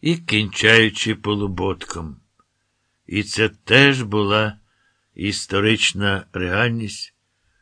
і кінчаючи полуботком. І це теж була історична реальність,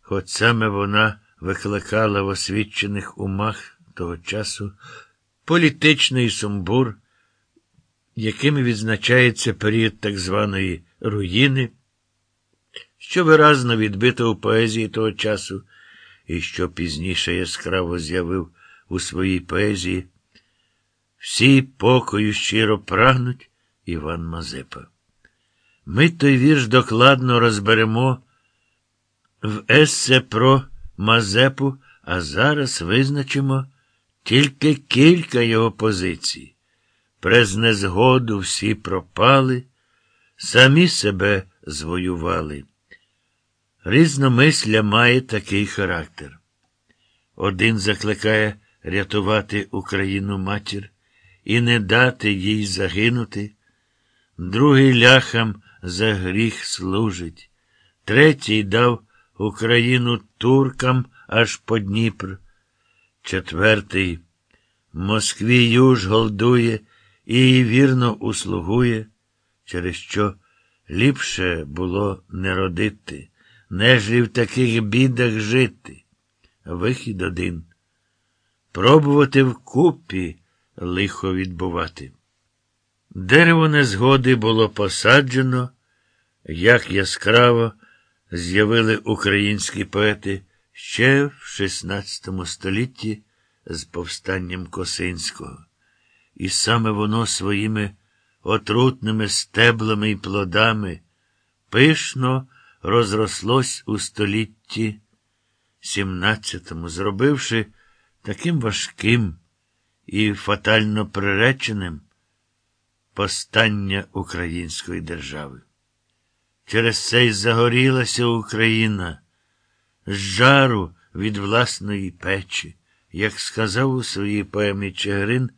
хоч саме вона викликала в освічених умах того часу політичний сумбур, якими відзначається період так званої руїни, що виразно відбито у поезії того часу, і що пізніше яскраво з'явив у своїй поезії. Всі покою щиро прагнуть Іван Мазепа. Ми той вірш докладно розберемо в есе про Мазепу, а зараз визначимо тільки кілька його позицій. През незгоду всі пропали, самі себе звоювали. Різномисля має такий характер. Один закликає рятувати Україну матір і не дати їй загинути, другий ляхам за гріх служить, третій дав Україну туркам аж по Дніпр, четвертий Москві юж голдує і вірно услугує, через що ліпше було не родити, нежлі в таких бідах жити. Вихід один. Пробувати вкупі лихо відбувати. Дерево незгоди було посаджено, як яскраво з'явили українські поети ще в XVI столітті з повстанням Косинського, і саме воно своїми отрутними стеблами і плодами пишно розрослось у столітті XVII, зробивши таким важким і фатально приреченим постання української держави. Через це й загорілася Україна з жару від власної печі, як сказав у своїй поемі Чигирин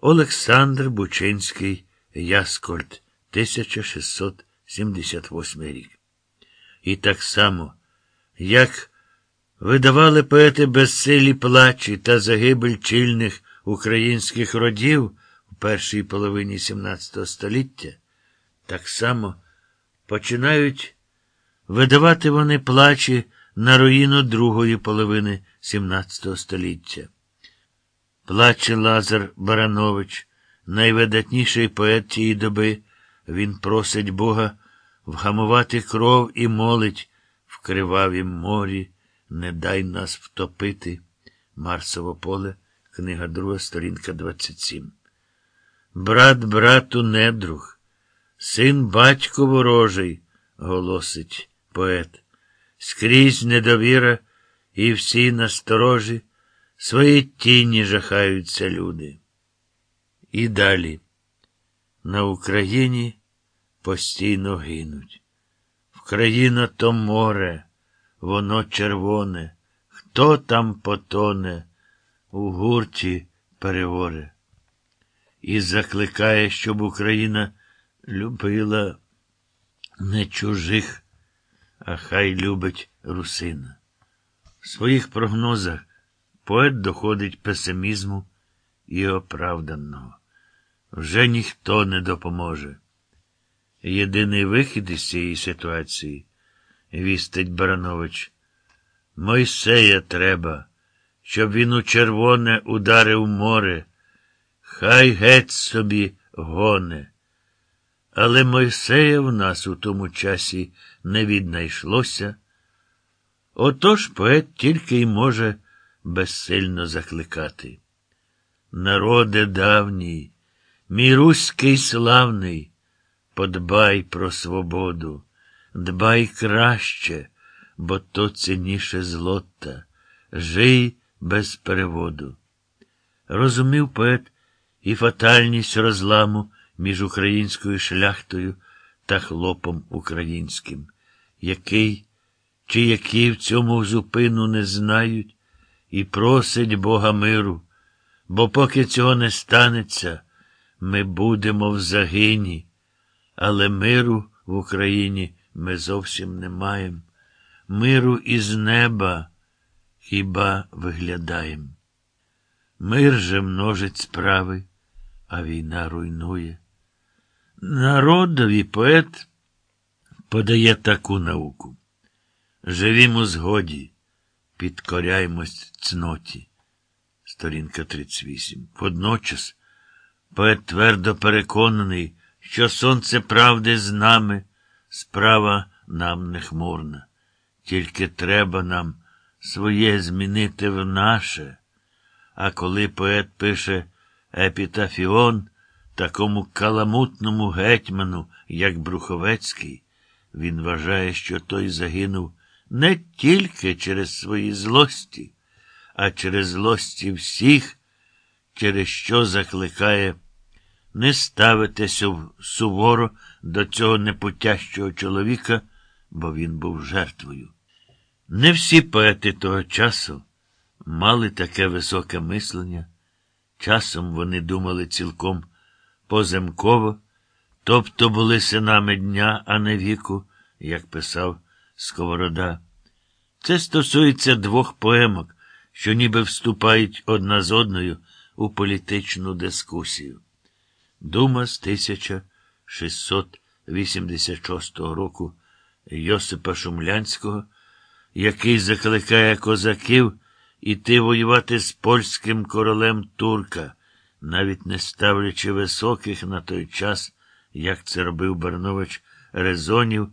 Олександр Бучинський Яскольд, 1678 рік. І так само, як видавали поети безсилі плачі та загибель чільних українських родів у першій половині XVII століття, так само починають видавати вони плачі на руїну другої половини XVII століття. Плаче Лазар Баранович, найвидатніший поет тієї доби, він просить Бога вгамувати кров і молить в кривавім морі, не дай нас втопити. Марсово поле, книга друга, сторінка 27. Брат брату недруг, син батько ворожий, голосить поет. Скрізь недовіра і всі насторожі, свої тіні жахаються люди. І далі. На Україні постійно гинуть. Вкраїна то море, воно червоне, хто там потоне, у гурті переоре. І закликає, щоб Україна любила не чужих, а хай любить русина. В своїх прогнозах поет доходить песимізму і оправданого. Вже ніхто не допоможе. Єдиний вихід із цієї ситуації, вістить Баранович, Мойсея треба, щоб він у червоне ударив море, хай геть собі гоне. Але Мойсея в нас у тому часі не віднайшлося. Отож поет тільки й може безсильно закликати. Народе давній, мій руський славний, подбай про свободу, дбай краще, бо то цінніше злота, жий без переводу. Розумів поет і фатальність розламу між українською шляхтою та хлопом українським, який, чи які в цьому зупину не знають, і просить Бога миру, бо поки цього не станеться, ми будемо в загині, але миру в Україні ми зовсім не маємо. Миру із неба хіба виглядаєм. Мир же множить справи а війна руйнує. Народові поет подає таку науку. Живімо згоді, підкоряймось цноті. Сторінка 38. Водночас поет твердо переконаний, що сонце правди з нами, справа нам не хмурна. Тільки треба нам своє змінити в наше. А коли поет пише епітафіон такому каламутному гетьману, як Бруховецький, він вважає, що той загинув не тільки через свої злості, а через злості всіх, через що закликає не ставитися суворо до цього непутящого чоловіка, бо він був жертвою. Не всі поети того часу мали таке високе мислення. Часом вони думали цілком поземково, тобто були синами дня, а не віку, як писав Сковорода. Це стосується двох поемок, що ніби вступають одна з одною у політичну дискусію. Дума з 1686 року Йосипа Шумлянського, який закликає козаків іти воювати з польським королем турка, навіть не ставлячи високих на той час, як це робив Барнович резонів,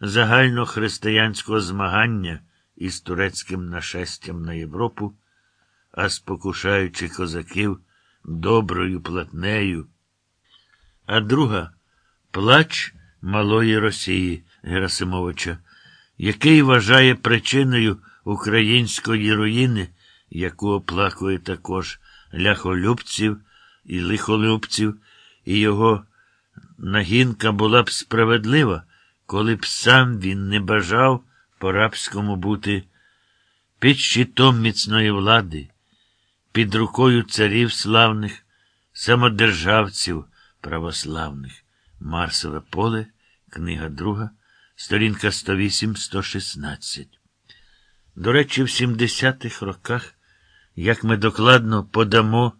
загальнохристиянського змагання із турецьким нашестям на Європу, а спокушаючи козаків доброю платнею. А друга плач малої Росії Герасимовича, який вважає причиною української руїни, яку оплакує також ляхолюбців і лихолюбців, і його нагінка була б справедлива, коли б сам він не бажав по рабському бути під щитом міцної влади, під рукою царів славних, самодержавців православних. Марсове поле, книга друга, сторінка 108-116. До речі, в 70-х роках, як ми докладно подамо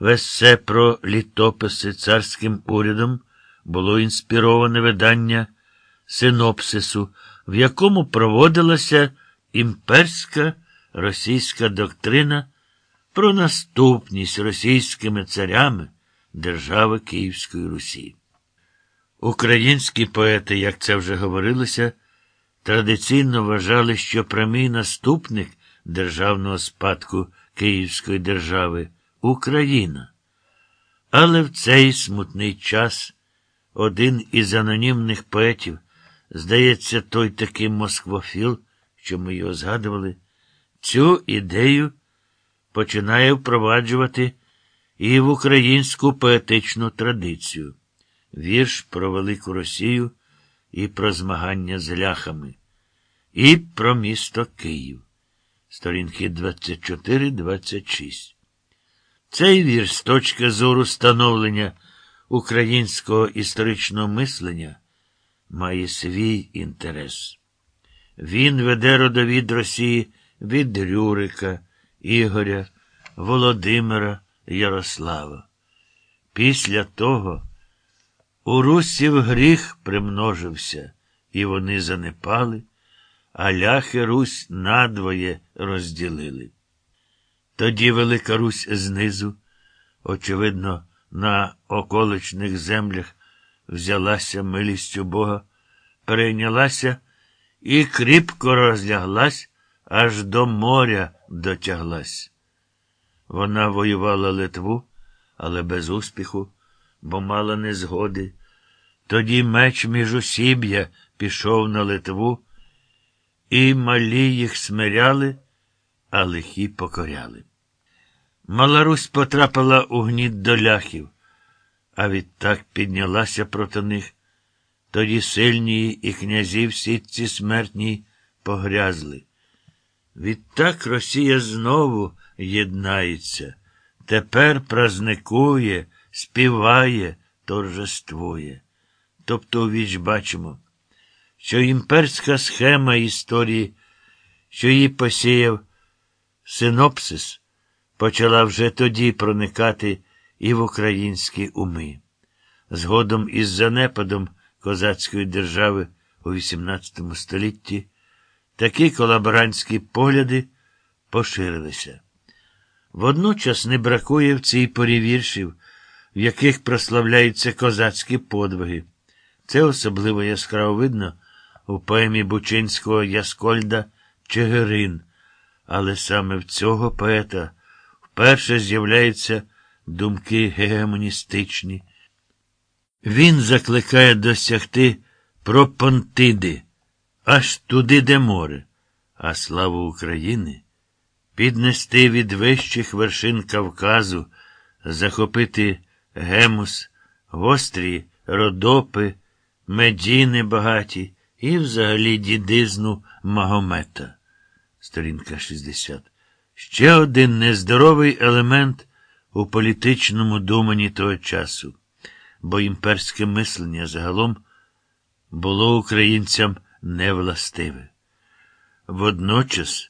весе про літописи царським урядом, було інспіроване видання синопсису, в якому проводилася імперська російська доктрина про наступність російськими царями держави Київської Русі. Українські поети, як це вже говорилося, традиційно вважали, що прямий наступник державного спадку Київської держави Україна. Але в цей смутний час один із анонімних поетів, здається, той такий москвофіл, що ми його згадували, цю ідею починає впроваджувати і в українську поетичну традицію. Вірш про Велику Росію і про змагання з ляхами, і про місто Київ. Сторінки 24-26. Цей вірш з точки зору становлення українського історичного мислення має свій інтерес. Він веде родовід Росії від Рюрика, Ігоря, Володимира, Ярослава. Після того у Русів гріх примножився, і вони занепали, а ляхи Русь надвоє розділили. Тоді Велика Русь знизу, очевидно, на околичних землях взялася милістю Бога, перейнялася і кріпко розляглась, аж до моря дотяглась. Вона воювала Литву, але без успіху, бо мала незгоди. Тоді меч міжусіб'я пішов на Литву, і малі їх смиряли, а лихі покоряли. Мала Русь потрапила у гніт до ляхів, а відтак піднялася проти них. Тоді сильні і князі в сітці смертній погрязли. Відтак Росія знову єднається, тепер празникує, співає, торжествує. Тобто віч бачимо, що імперська схема історії, що її посіяв синопсис, почала вже тоді проникати і в українські уми. Згодом із занепадом козацької держави у XVIII столітті такі колаборантські погляди поширилися. Водночас не бракує в цій порі віршів, в яких прославляються козацькі подвиги. Це особливо яскраво видно у поемі Бучинського Яскольда Чигирин, але саме в цього поета вперше з'являються думки гегемоністичні. Він закликає досягти пропонтиди, аж туди, де море, а славу України піднести від вищих вершин Кавказу, захопити гемус, гострі родопи, медіни багаті і взагалі дідизну Магомета. Сторінка 60. Ще один нездоровий елемент у політичному думанні того часу, бо імперське мислення загалом було українцям невластиве. Водночас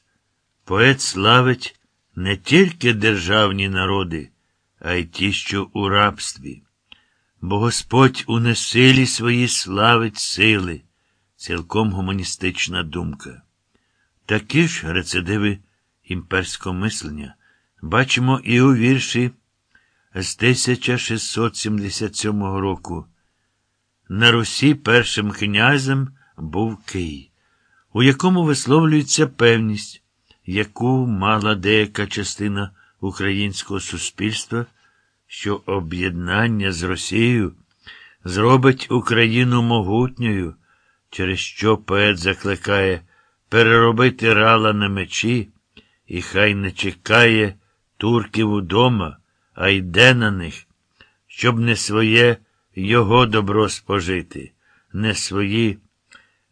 поет славить не тільки державні народи, а й ті, що у рабстві, бо Господь у несилі своїй славить сили, цілком гуманістична думка. Такі ж рецидиви імперського мислення бачимо і у вірші з 1677 року. На Русі першим князем був Кий, у якому висловлюється певність, яку мала деяка частина українського суспільства, що об'єднання з Росією зробить Україну могутньою, через що поет закликає переробити рала на мечі, і хай не чекає турків удома, а йде на них, щоб не своє його добро спожити, не свої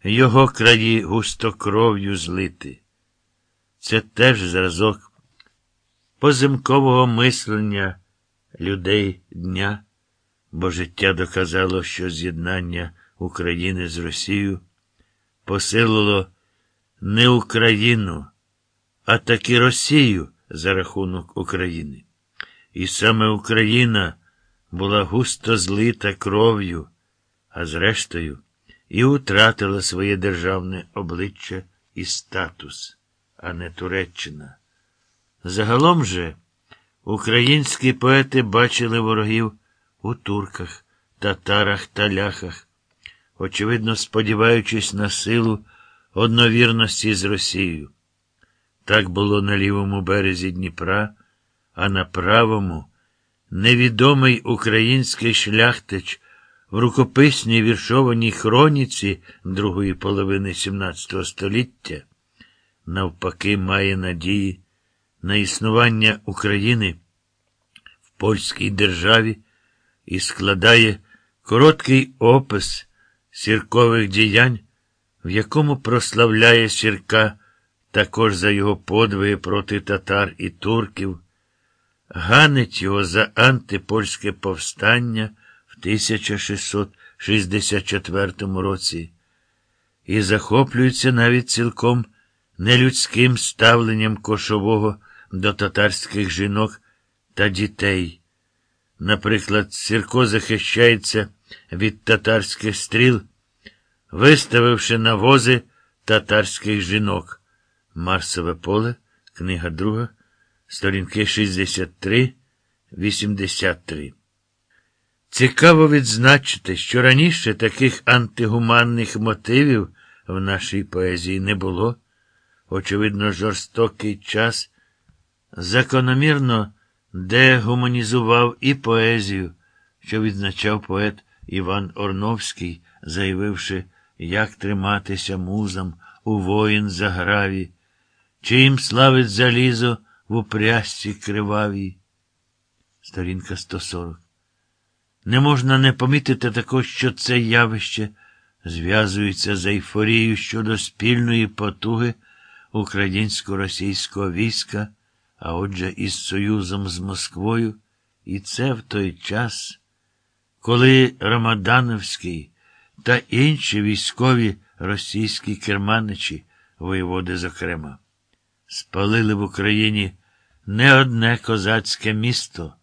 його краї густокров'ю злити. Це теж зразок позимкового мислення людей дня, бо життя доказало, що з'єднання України з Росією посилило не Україну, а таки Росію за рахунок України. І саме Україна була густо злита кров'ю, а зрештою і втратила своє державне обличчя і статус, а не Туреччина. Загалом же українські поети бачили ворогів у турках, татарах та ляхах, очевидно, сподіваючись на силу одновірності з Росією. Так було на лівому березі Дніпра, а на правому невідомий український шляхтич в рукописній віршованій хроніці другої половини XVII століття, навпаки, має надії на існування України в польській державі і складає короткий опис сіркових діянь, в якому прославляє сірка також за його подвиги проти татар і турків, ганить його за антипольське повстання в 1664 році і захоплюється навіть цілком нелюдським ставленням кошового до татарських жінок та дітей. Наприклад, Сірко захищається від татарських стріл, виставивши на вози татарських жінок. Марсове поле, книга 2, сторінки 63, 83. Цікаво відзначити, що раніше таких антигуманних мотивів в нашій поезії не було. Очевидно, жорстокий час закономірно дегуманізував і поезію, що відзначав поет Іван Орновський, заявивши, як триматися музам у воїн заграві, чим славить залізо в упрясці кривавій. Сторінка 140. Не можна не помітити також, що це явище зв'язується з ейфорією щодо спільної потуги українсько-російського війська, а отже, із Союзом з Москвою, і це в той час, коли Рамадановський та інші військові російські керманичі, воєводи, зокрема, спалили в Україні не одне козацьке місто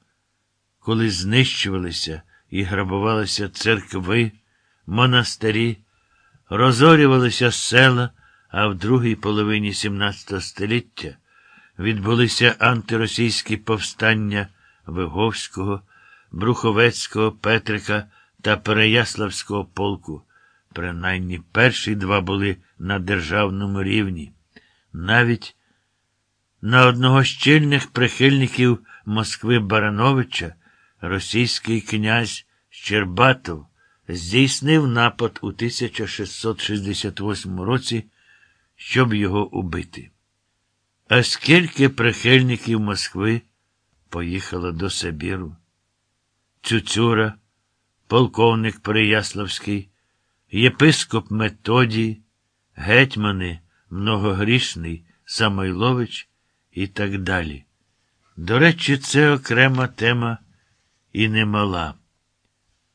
коли знищувалися і грабувалися церкви, монастирі, розорювалися села, а в другій половині XVII століття відбулися антиросійські повстання Виговського, Бруховецького, Петрика та Переяславського полку. Принаймні перші два були на державному рівні. Навіть на одного з чільних прихильників Москви Барановича російський князь Щербатов здійснив напад у 1668 році, щоб його убити. А скільки прихильників Москви поїхало до Сибіру? Цюцюра, полковник Переяславський, єпископ Методій, гетьмани Многогрішний, Самойлович і так далі. До речі, це окрема тема і немала.